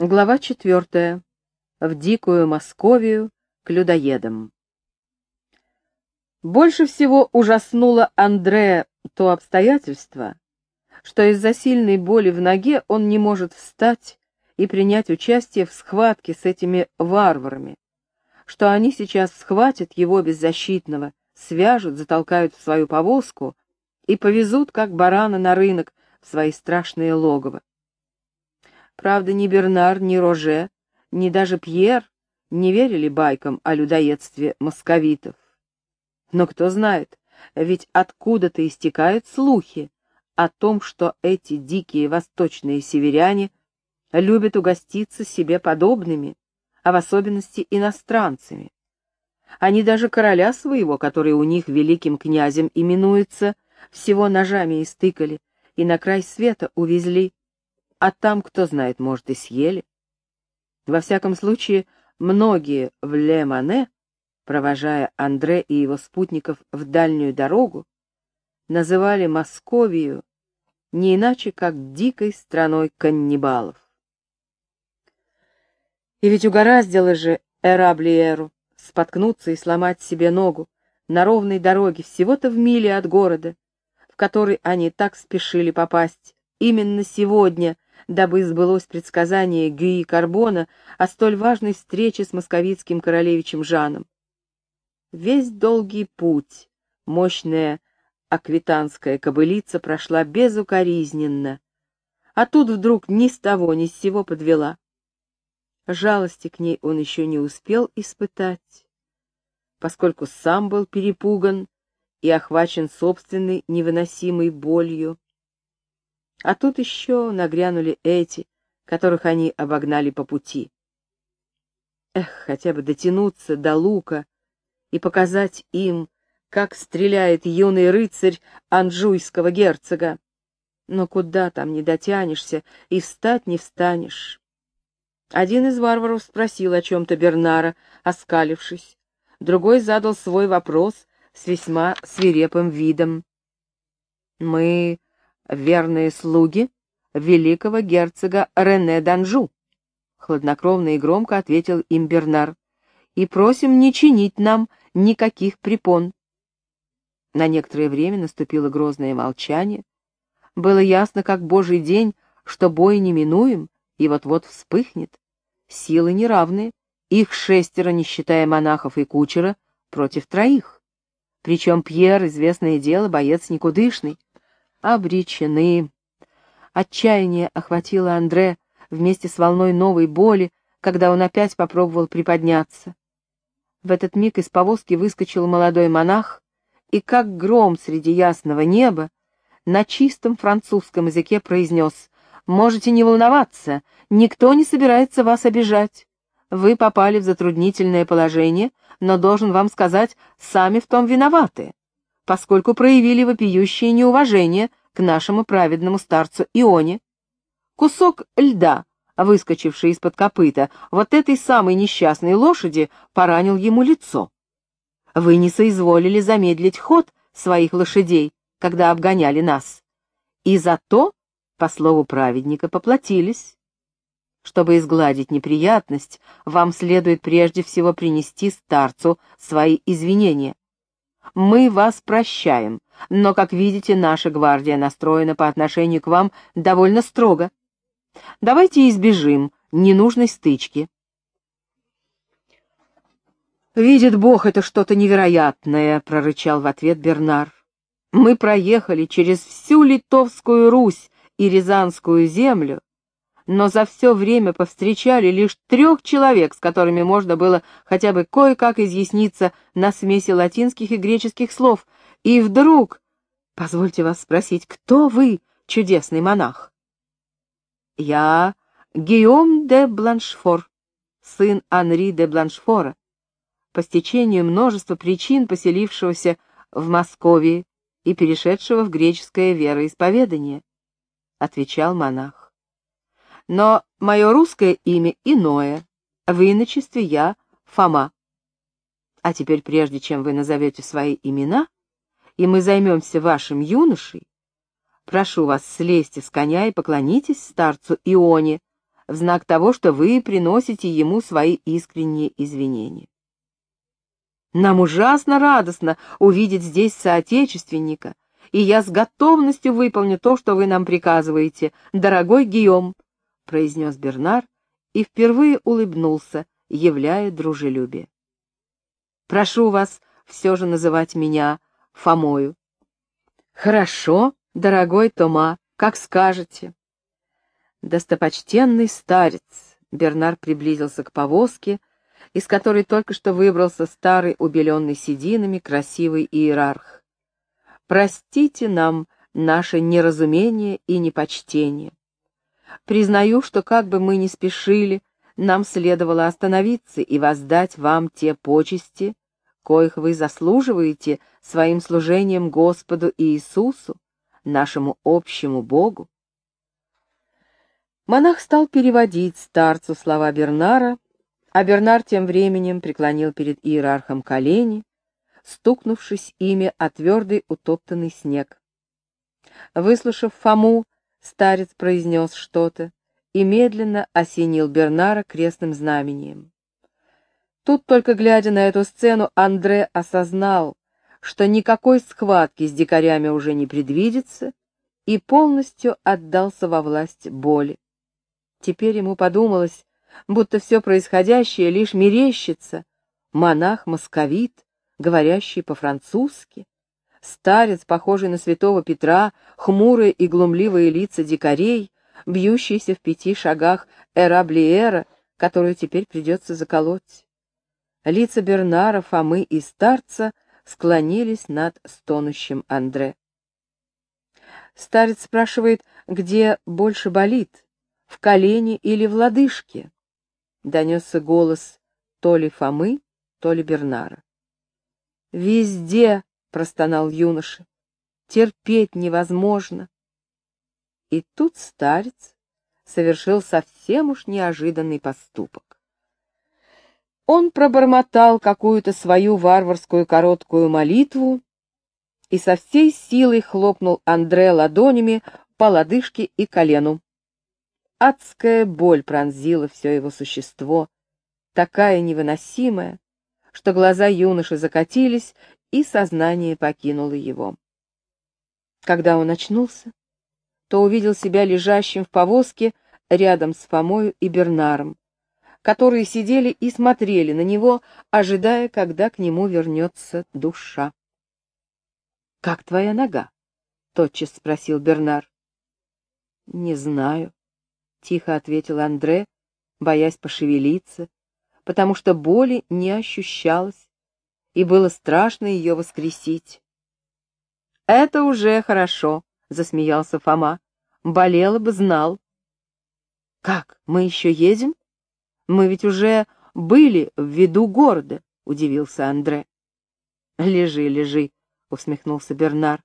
Глава четвертая. В дикую Московию к людоедам. Больше всего ужаснуло Андрея то обстоятельство, что из-за сильной боли в ноге он не может встать и принять участие в схватке с этими варварами, что они сейчас схватят его беззащитного, свяжут, затолкают в свою повозку и повезут, как барана, на рынок в свои страшные логово. Правда, ни Бернар, ни Роже, ни даже Пьер не верили байкам о людоедстве московитов. Но кто знает, ведь откуда-то истекают слухи о том, что эти дикие восточные северяне любят угоститься себе подобными, а в особенности иностранцами. Они даже короля своего, который у них великим князем именуется, всего ножами истыкали и на край света увезли, а там, кто знает, может, и съели. Во всяком случае, многие в Ле-Мане, провожая Андре и его спутников в дальнюю дорогу, называли Московию не иначе, как дикой страной каннибалов. И ведь угораздило же Эраблиеру споткнуться и сломать себе ногу на ровной дороге всего-то в миле от города, в который они так спешили попасть именно сегодня, дабы сбылось предсказание Гюи Карбона о столь важной встрече с московицким королевичем Жаном. Весь долгий путь мощная аквитанская кобылица прошла безукоризненно, а тут вдруг ни с того ни с сего подвела. Жалости к ней он еще не успел испытать, поскольку сам был перепуган и охвачен собственной невыносимой болью. А тут еще нагрянули эти, которых они обогнали по пути. Эх, хотя бы дотянуться до лука и показать им, как стреляет юный рыцарь анжуйского герцога. Но куда там не дотянешься и встать не встанешь. Один из варваров спросил о чем-то Бернара, оскалившись. Другой задал свой вопрос с весьма свирепым видом. «Мы верные слуги великого герцога Рене Данжу», — хладнокровно и громко ответил им Бернар, «и просим не чинить нам никаких препон». На некоторое время наступило грозное молчание. Было ясно, как божий день, что бой неминуем и вот-вот вспыхнет. Силы неравные, их шестеро, не считая монахов и кучера, против троих. Причем Пьер, известное дело, боец никудышный обречены. Отчаяние охватило Андре вместе с волной новой боли, когда он опять попробовал приподняться. В этот миг из повозки выскочил молодой монах, и как гром среди ясного неба на чистом французском языке произнес «Можете не волноваться, никто не собирается вас обижать. Вы попали в затруднительное положение, но, должен вам сказать, сами в том виноваты поскольку проявили вопиющее неуважение к нашему праведному старцу Ионе. Кусок льда, выскочивший из-под копыта, вот этой самой несчастной лошади поранил ему лицо. Вы не соизволили замедлить ход своих лошадей, когда обгоняли нас, и зато, по слову праведника, поплатились. Чтобы изгладить неприятность, вам следует прежде всего принести старцу свои извинения. Мы вас прощаем, но, как видите, наша гвардия настроена по отношению к вам довольно строго. Давайте избежим ненужной стычки. «Видит Бог, это что-то невероятное», — прорычал в ответ Бернар. «Мы проехали через всю Литовскую Русь и Рязанскую землю, но за все время повстречали лишь трех человек, с которыми можно было хотя бы кое-как изъясниться на смеси латинских и греческих слов. И вдруг... Позвольте вас спросить, кто вы, чудесный монах? Я Гийом де Бланшфор, сын Анри де Бланшфора, по стечению множества причин поселившегося в Москве и перешедшего в греческое вероисповедание, — отвечал монах. Но мое русское имя иное. В иночестве я Фома. А теперь, прежде чем вы назовете свои имена, и мы займемся вашим юношей, прошу вас, слезьте с коня и поклонитесь старцу Ионе, в знак того, что вы приносите ему свои искренние извинения. Нам ужасно радостно увидеть здесь соотечественника, и я с готовностью выполню то, что вы нам приказываете, дорогой Гийом, — произнес Бернар и впервые улыбнулся, являя дружелюбие. Прошу вас все же называть меня Фомою. Хорошо, дорогой Тома, как скажете. Достопочтенный старец, Бернар приблизился к повозке, из которой только что выбрался старый, убеленный сединами, красивый иерарх. Простите нам наше неразумение и непочтение. Признаю, что как бы мы ни спешили, нам следовало остановиться и воздать вам те почести, коих вы заслуживаете своим служением Господу Иисусу, нашему общему Богу. Монах стал переводить старцу слова Бернара, а Бернар тем временем преклонил перед иерархом колени, стукнувшись ими о твердый утоптанный снег. Выслушав Фому, старец произнес что-то и медленно осенил Бернара крестным знамением. Тут, только глядя на эту сцену, Андре осознал, что никакой схватки с дикарями уже не предвидится, и полностью отдался во власть боли. Теперь ему подумалось, будто все происходящее лишь мерещится. Монах-московит, говорящий по-французски, старец, похожий на святого Петра, хмурые и глумливые лица дикарей, бьющиеся в пяти шагах Эраблиера, которую теперь придется заколоть. Лица Бернара, Фомы и старца склонились над стонущим Андре. Старец спрашивает, где больше болит, в колене или в лодыжке? Донесся голос то ли Фомы, то ли Бернара. «Везде!» — простонал юноша. «Терпеть невозможно!» И тут старец совершил совсем уж неожиданный поступок. Он пробормотал какую-то свою варварскую короткую молитву и со всей силой хлопнул Андре ладонями по лодыжке и колену. Адская боль пронзила все его существо, такая невыносимая, что глаза юноши закатились, и сознание покинуло его. Когда он очнулся, то увидел себя лежащим в повозке рядом с Фомою и Бернаром, которые сидели и смотрели на него, ожидая, когда к нему вернется душа. «Как твоя нога?» — тотчас спросил Бернар. «Не знаю», — тихо ответил Андре, боясь пошевелиться, потому что боли не ощущалось, и было страшно ее воскресить. «Это уже хорошо», — засмеялся Фома. «Болело бы, знал». «Как, мы еще едем? Мы ведь уже были в виду города», — удивился Андре. «Лежи, лежи», — усмехнулся Бернар.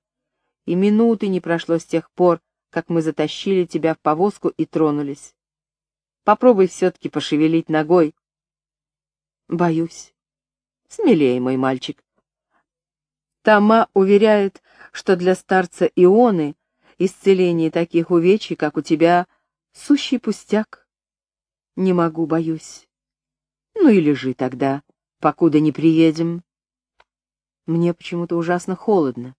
«И минуты не прошло с тех пор, как мы затащили тебя в повозку и тронулись. Попробуй все-таки пошевелить ногой». «Боюсь». «Смелее, мой мальчик». Тома уверяет, что для старца Ионы исцеление таких увечий, как у тебя, сущий пустяк. Не могу, боюсь. Ну и лежи тогда, покуда не приедем. Мне почему-то ужасно холодно,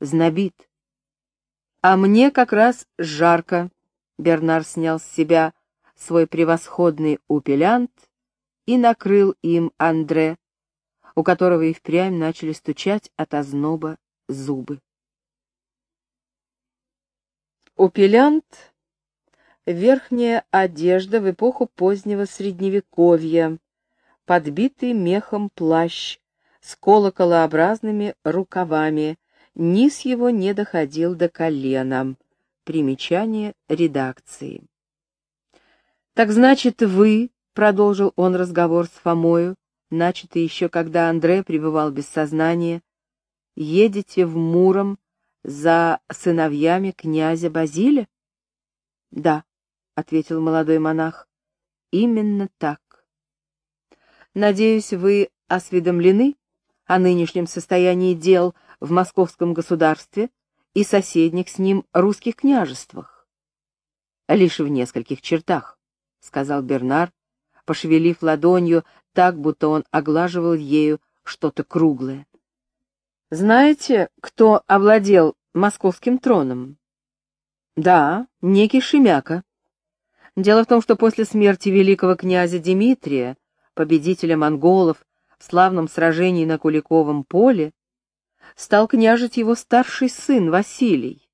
знобит. А мне как раз жарко. Бернар снял с себя свой превосходный упелянт и накрыл им Андре, у которого и впрямь начали стучать от озноба зубы. Упелянт — верхняя одежда в эпоху позднего Средневековья, подбитый мехом плащ с колоколообразными рукавами, низ его не доходил до колена. Примечание редакции. «Так значит, вы, — продолжил он разговор с Фомою, начатый еще когда Андре пребывал без сознания, — едете в Муром за сыновьями князя Базиля? — Да, — ответил молодой монах, — именно так. Надеюсь, вы осведомлены о нынешнем состоянии дел в московском государстве и соседних с ним русских княжествах? Лишь в нескольких чертах. — сказал Бернар, пошевелив ладонью так, будто он оглаживал ею что-то круглое. «Знаете, кто овладел московским троном?» «Да, некий Шемяка. Дело в том, что после смерти великого князя Дмитрия, победителя монголов в славном сражении на Куликовом поле, стал княжить его старший сын Василий.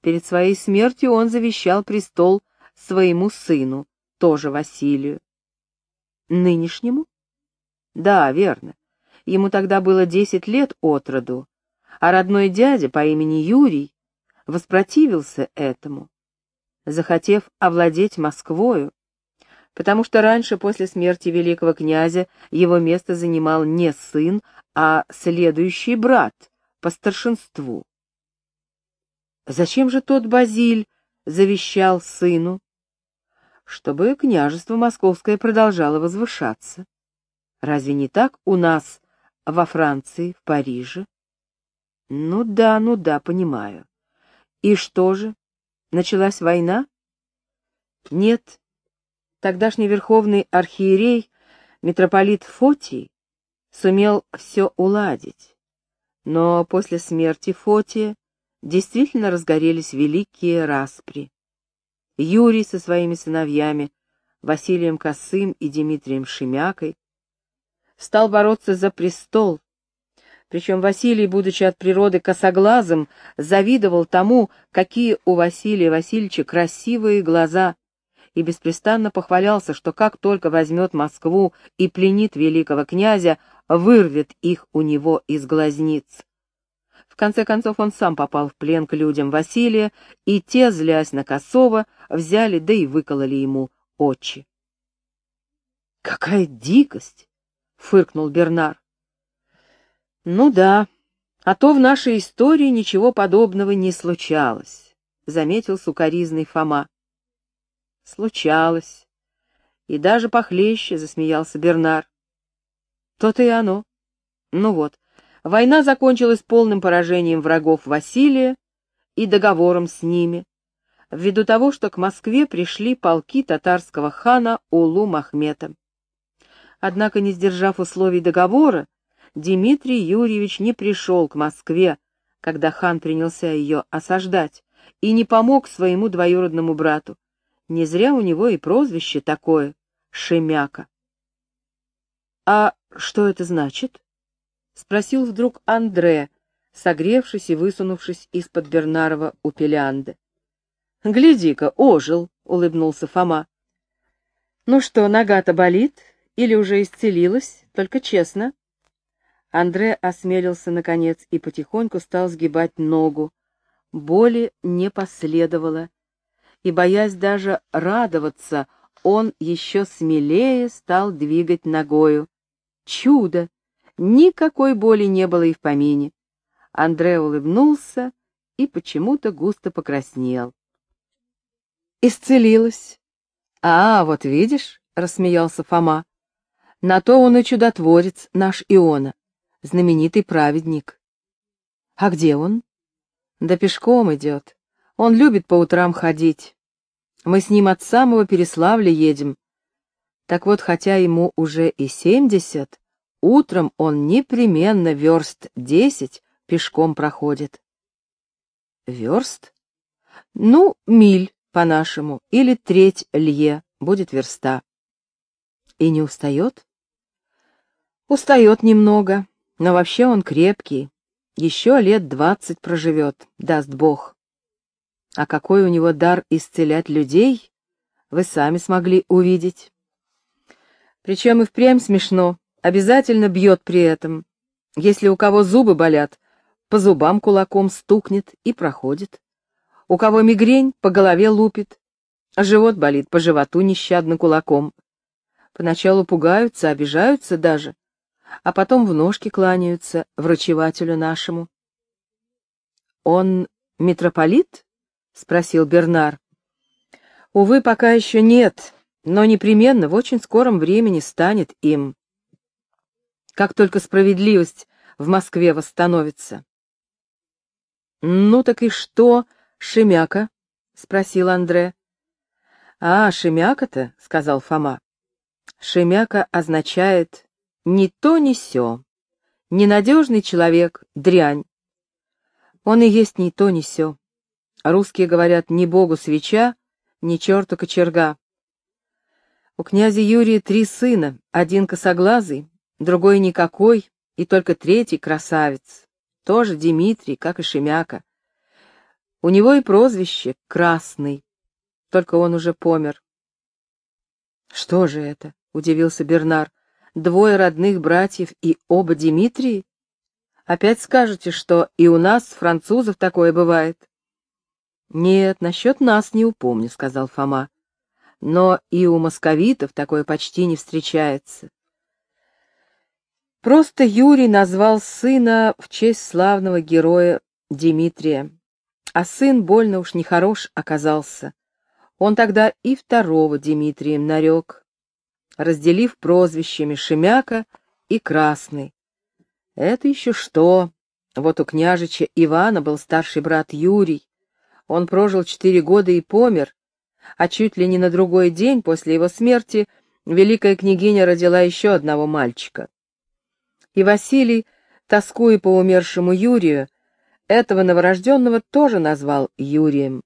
Перед своей смертью он завещал престол своему сыну, тоже Василию. Нынешнему? Да, верно. Ему тогда было десять лет от роду, а родной дядя по имени Юрий воспротивился этому, захотев овладеть Москвою, потому что раньше, после смерти великого князя, его место занимал не сын, а следующий брат по старшинству. Зачем же тот Базиль завещал сыну? Чтобы княжество московское продолжало возвышаться. Разве не так у нас во Франции, в Париже? Ну да, ну да, понимаю. И что же? Началась война? Нет. Тогдашний верховный архиерей, митрополит Фотий, сумел все уладить. Но после смерти Фотия действительно разгорелись великие распри. Юрий со своими сыновьями, Василием Косым и Дмитрием Шемякой, стал бороться за престол, причем Василий, будучи от природы косоглазым, завидовал тому, какие у Василия Васильевича красивые глаза, и беспрестанно похвалялся, что как только возьмет Москву и пленит великого князя, вырвет их у него из глазниц. В конце концов он сам попал в плен к людям Василия, и те, злясь на Косова, взяли да и выкололи ему очи. «Какая дикость!» — фыркнул Бернар. «Ну да, а то в нашей истории ничего подобного не случалось», — заметил сукаризный Фома. «Случалось. И даже похлеще», — засмеялся Бернар. «То-то и оно. Ну вот, Война закончилась полным поражением врагов Василия и договором с ними, ввиду того, что к Москве пришли полки татарского хана Улу Махмета. Однако, не сдержав условий договора, Дмитрий Юрьевич не пришел к Москве, когда хан принялся ее осаждать, и не помог своему двоюродному брату. Не зря у него и прозвище такое — Шемяка. А что это значит? — спросил вдруг Андре, согревшись и высунувшись из-под Бернарова у Пелянды. — Гляди-ка, ожил, — улыбнулся Фома. — Ну что, нога-то болит? Или уже исцелилась? Только честно. Андре осмелился наконец и потихоньку стал сгибать ногу. Боли не последовало, и, боясь даже радоваться, он еще смелее стал двигать ногою. Чудо! Никакой боли не было и в помине. Андре улыбнулся и почему-то густо покраснел. «Исцелилась». «А, вот видишь», — рассмеялся Фома, — «на то он и чудотворец, наш Иона, знаменитый праведник». «А где он?» «Да пешком идет. Он любит по утрам ходить. Мы с ним от самого Переславля едем. Так вот, хотя ему уже и семьдесят, Утром он непременно верст десять пешком проходит. Верст? Ну, миль, по-нашему, или треть лье, будет верста. И не устает? Устает немного, но вообще он крепкий. Еще лет двадцать проживет, даст Бог. А какой у него дар исцелять людей, вы сами смогли увидеть. Причем и впрямь смешно, обязательно бьет при этом. Если у кого зубы болят, по зубам кулаком стукнет и проходит. У кого мигрень, по голове лупит. А живот болит, по животу нещадно кулаком. Поначалу пугаются, обижаются даже, а потом в ножки кланяются врачевателю нашему. «Он митрополит?» — спросил Бернар. «Увы, пока еще нет, но непременно в очень скором времени станет им как только справедливость в Москве восстановится. — Ну так и что, Шемяка? — спросил Андре. А, Шемяка-то, — сказал Фома. Шемяка означает «ни то, ни сё». Ненадежный человек — дрянь. Он и есть ни то, ни сё. Русские говорят «ни богу свеча, ни черту кочерга». У князя Юрия три сына, один косоглазый, другой никакой, и только третий красавец, тоже Дмитрий, как и Шемяка. У него и прозвище Красный, только он уже помер. «Что же это?» — удивился Бернар. «Двое родных братьев и оба Дмитрии? Опять скажете, что и у нас, французов, такое бывает?» «Нет, насчет нас не упомню», — сказал Фома. «Но и у московитов такое почти не встречается. Просто Юрий назвал сына в честь славного героя Дмитрия, а сын больно уж нехорош оказался. Он тогда и второго Дмитрием нарек, разделив прозвищами Шемяка и Красный. Это еще что? Вот у княжича Ивана был старший брат Юрий. Он прожил четыре года и помер, а чуть ли не на другой день после его смерти великая княгиня родила еще одного мальчика. И Василий, тоскуя по умершему Юрию, этого новорожденного тоже назвал Юрием.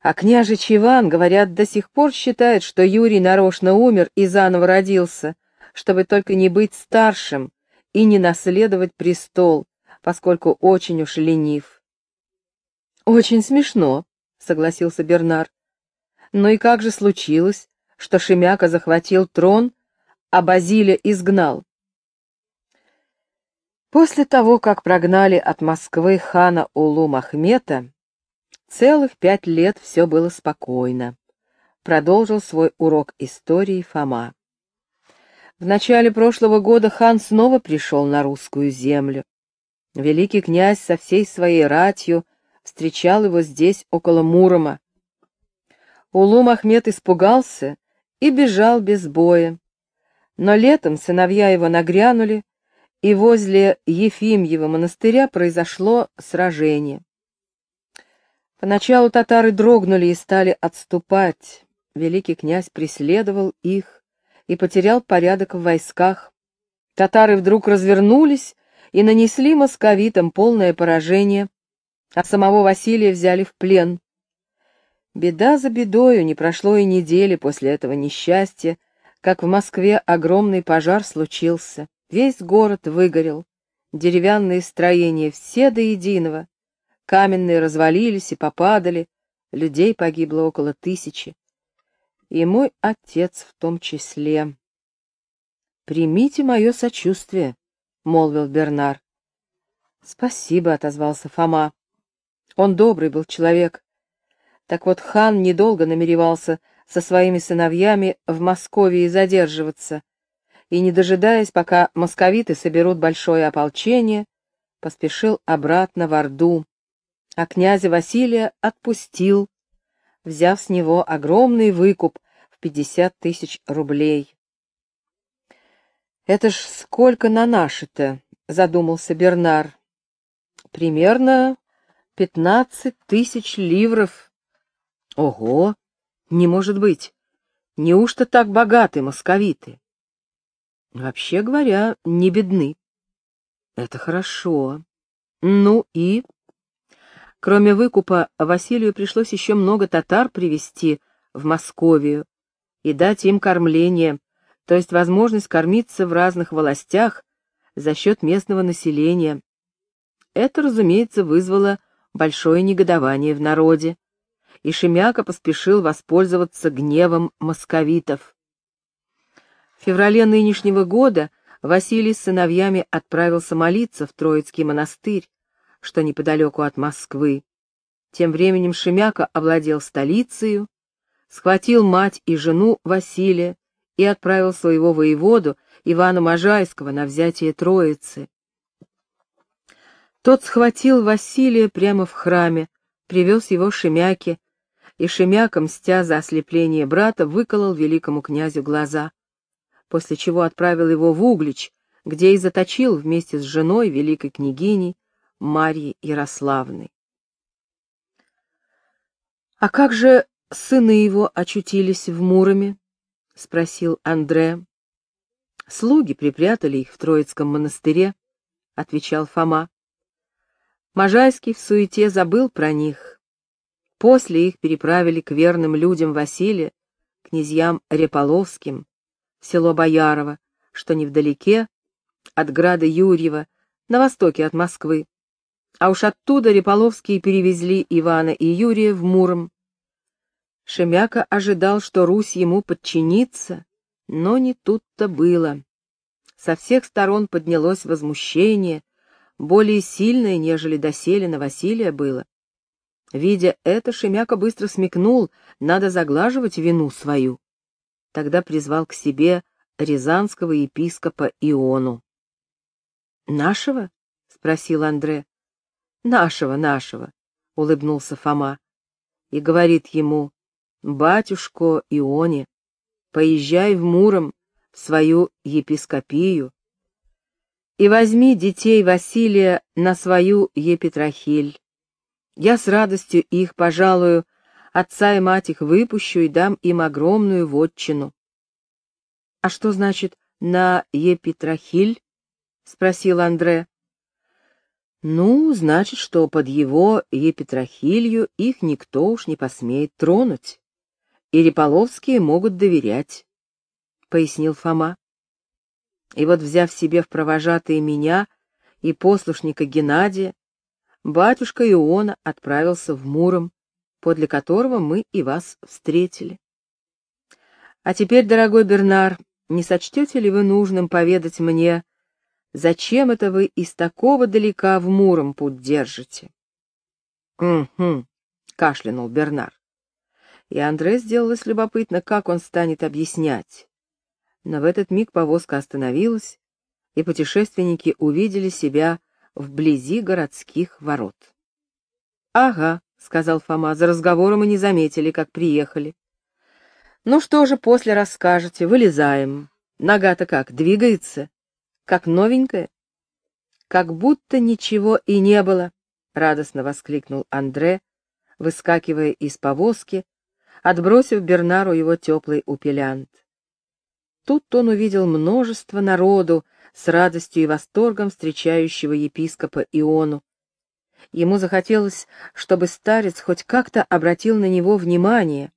А княжич Иван, говорят, до сих пор считает, что Юрий нарочно умер и заново родился, чтобы только не быть старшим и не наследовать престол, поскольку очень уж ленив. «Очень смешно», — согласился Бернар. «Ну и как же случилось, что Шемяка захватил трон, а Базиля изгнал?» После того, как прогнали от Москвы хана Улу Махмета, Целых пять лет все было спокойно. Продолжил свой урок истории Фома. В начале прошлого года хан снова пришел на русскую землю. Великий князь со всей своей ратью встречал его здесь, около Мурома. Улум Ахмед испугался и бежал без боя. Но летом сыновья его нагрянули, и возле Ефимьева монастыря произошло сражение. Поначалу татары дрогнули и стали отступать. Великий князь преследовал их и потерял порядок в войсках. Татары вдруг развернулись и нанесли московитам полное поражение, а самого Василия взяли в плен. Беда за бедою, не прошло и недели после этого несчастья, как в Москве огромный пожар случился. Весь город выгорел, деревянные строения все до единого Каменные развалились и попадали, людей погибло около тысячи. И мой отец в том числе. «Примите мое сочувствие», — молвил Бернар. «Спасибо», — отозвался Фома. Он добрый был человек. Так вот хан недолго намеревался со своими сыновьями в Москве задерживаться, и, не дожидаясь, пока московиты соберут большое ополчение, поспешил обратно в Орду, а князя Василия отпустил, взяв с него огромный выкуп в пятьдесят тысяч рублей. «Это ж сколько на наши-то?» — задумался Бернар. «Примерно пятнадцать тысяч ливров». «Ого! Не может быть! Неужто так богаты московиты?» «Вообще говоря, не бедны». «Это хорошо. Ну и...» Кроме выкупа, Василию пришлось еще много татар привезти в Московию и дать им кормление, то есть возможность кормиться в разных властях за счет местного населения. Это, разумеется, вызвало большое негодование в народе, и Шемяка поспешил воспользоваться гневом московитов. В феврале нынешнего года Василий с сыновьями отправился молиться в Троицкий монастырь, что неподалеку от Москвы. Тем временем Шемяка овладел столицей, схватил мать и жену Василия и отправил своего воеводу Ивана Можайского на взятие Троицы. Тот схватил Василия прямо в храме, привез его Шемяке, и Шемяка, мстя за ослепление брата, выколол великому князю глаза, после чего отправил его в Углич, где и заточил вместе с женой великой княгиней Марьи Ярославны. «А как же сыны его очутились в Муроме? — спросил Андре. Слуги припрятали их в Троицком монастыре, — отвечал Фома. Можайский в суете забыл про них. После их переправили к верным людям Василия, князьям Реполовским, село Боярово, что невдалеке от града Юрьева, на востоке от Москвы. А уж оттуда Реполовские перевезли Ивана и Юрия в Муром. Шемяка ожидал, что Русь ему подчинится, но не тут-то было. Со всех сторон поднялось возмущение, более сильное, нежели доселе на Василия было. Видя это, Шемяка быстро смекнул, надо заглаживать вину свою. Тогда призвал к себе рязанского епископа Иону. «Нашего?» — спросил Андре. «Нашего, нашего», — улыбнулся Фома. И говорит ему, «Батюшко Ионе, поезжай в Муром, в свою епископию, и возьми детей Василия на свою епитрахиль. Я с радостью их, пожалую, отца и мать их выпущу и дам им огромную вотчину. — А что значит «на епитрахиль»? — спросил Андре. — Ну, значит, что под его епитрахилью их никто уж не посмеет тронуть, и Реполовские могут доверять, — пояснил Фома. И вот, взяв себе в провожатые меня и послушника Геннадия, батюшка Иона отправился в Муром, подле которого мы и вас встретили. А теперь, дорогой Бернар, не сочтете ли вы нужным поведать мне, зачем это вы из такого далека в Муром путь держите? «Угу», — кашлянул Бернар. И Андре сделалось любопытно, как он станет объяснять. Но в этот миг повозка остановилась, и путешественники увидели себя вблизи городских ворот. «Ага», — сказал Фома, — «за разговором и не заметили, как приехали. Ну что же, после расскажете, вылезаем. Нога-то как, двигается? Как новенькая? Как будто ничего и не было, — радостно воскликнул Андре, выскакивая из повозки, отбросив Бернару его теплый упелянт. Тут он увидел множество народу, с радостью и восторгом встречающего епископа Иону. Ему захотелось, чтобы старец хоть как-то обратил на него внимание,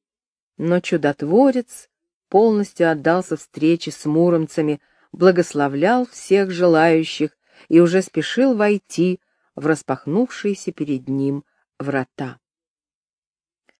но чудотворец полностью отдался встрече с муромцами, благословлял всех желающих и уже спешил войти в распахнувшиеся перед ним врата.